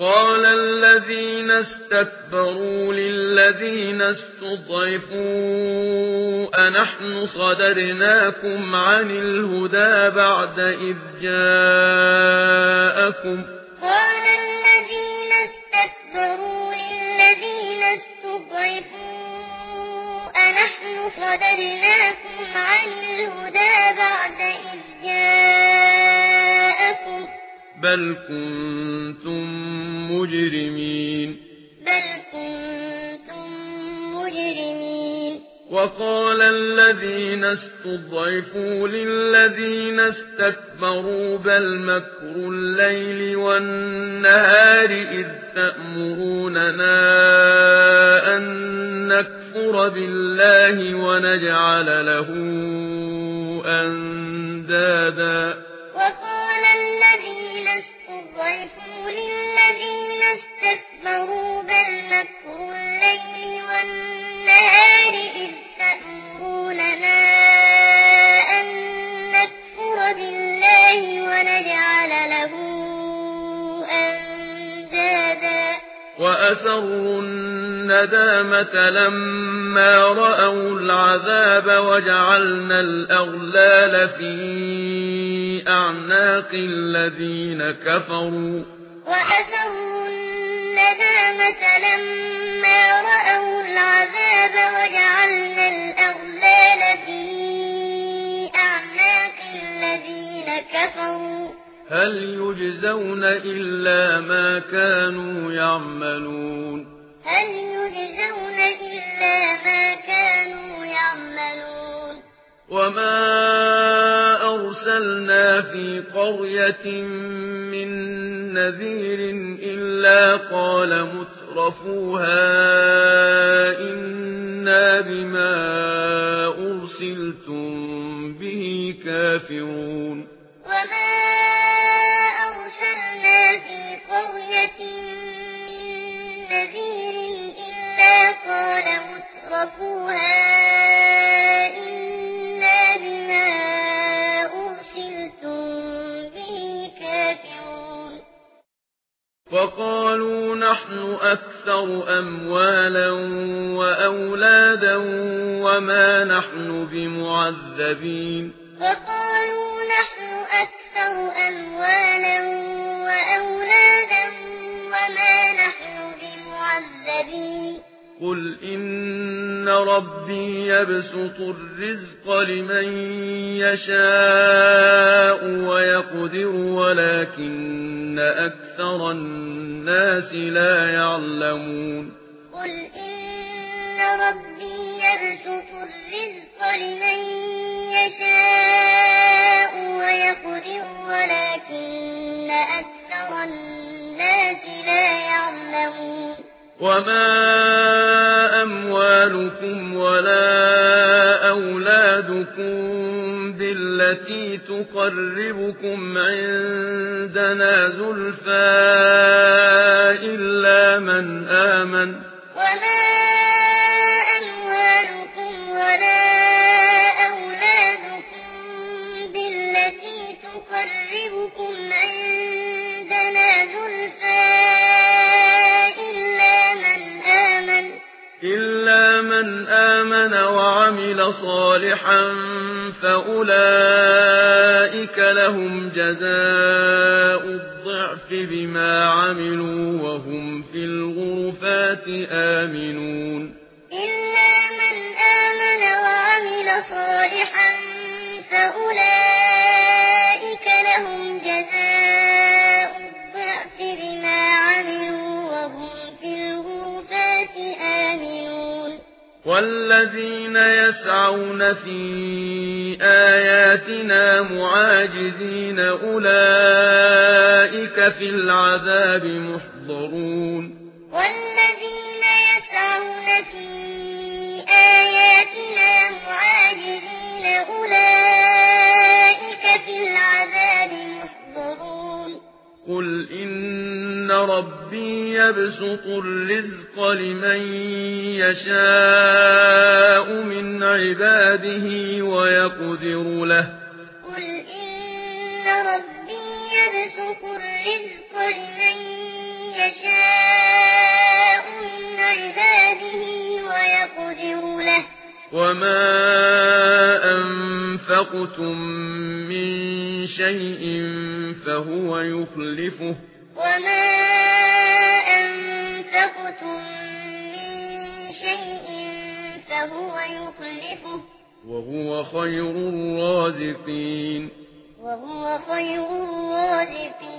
قال الذين استكبروا للذين استضعفوا أنحن صدرناكم عن الهدى بعد إذ جاءكم قال الذين استكبروا للذين استضعفوا أنحن صدرناكم عن الهدى بعد إذ جاءكم بل كنتم مجرمين. بل كنتم مجرمين. وقال الذين استضعفوا للذين استكبروا بل مكر الليل والنهار إذ تأمروننا أن نكفر بالله ونجعل له أندادا. للذين استضعفوا للذين استكبروا وأسروا الندامة لما رأوا العذاب وجعلنا الأغلال في أعناق الذين كفروا وأسروا الندامة لما هل يجزون إلا ما كانوا يعملون هل يجزون إلا ما كانوا يعملون وما أرسلنا في قرية من نذير إلا قال مترفوها إن أكثر أموالا وأولادا وما نحن بمعذبين. فقالوا نحن أكثر أموالا وأولادا وما نحن بمعذبين. قل إن ربي يبسط الرزق لمن يشاء ويقدر ولكن أكثر الناس الناس لا يعلمون. قل إن ربي يبسط الرزق لمن يشاء ويقدر ولكن أكثر الناس لا يعلمون. وما أموالكم ولا أولادكم التي تقربكم عندنا زلفا إلا من آمن. وما أموالكم ولا أولادكم بالتي تقربكم عندنا زلفا إلا من آمن. إلا من آمن وعمل صالحا فأولئك لهم جزاء الضعف بما عملوا وهم في الغرفات آمنون إلا من آمن وعلم والذين يسعون في آياتنا معاجزين أولئك في العذاب محضرون. والذين يسعون في يبسط الرزق لمن يشاء من عباده ويقدر له قل إن ربي يبسط الرزق لمن يشاء من عباده ويقدر له وما أنفقتم من شيء فهو يخلفه وما وهو خير الرازقين وهو خير الرازقين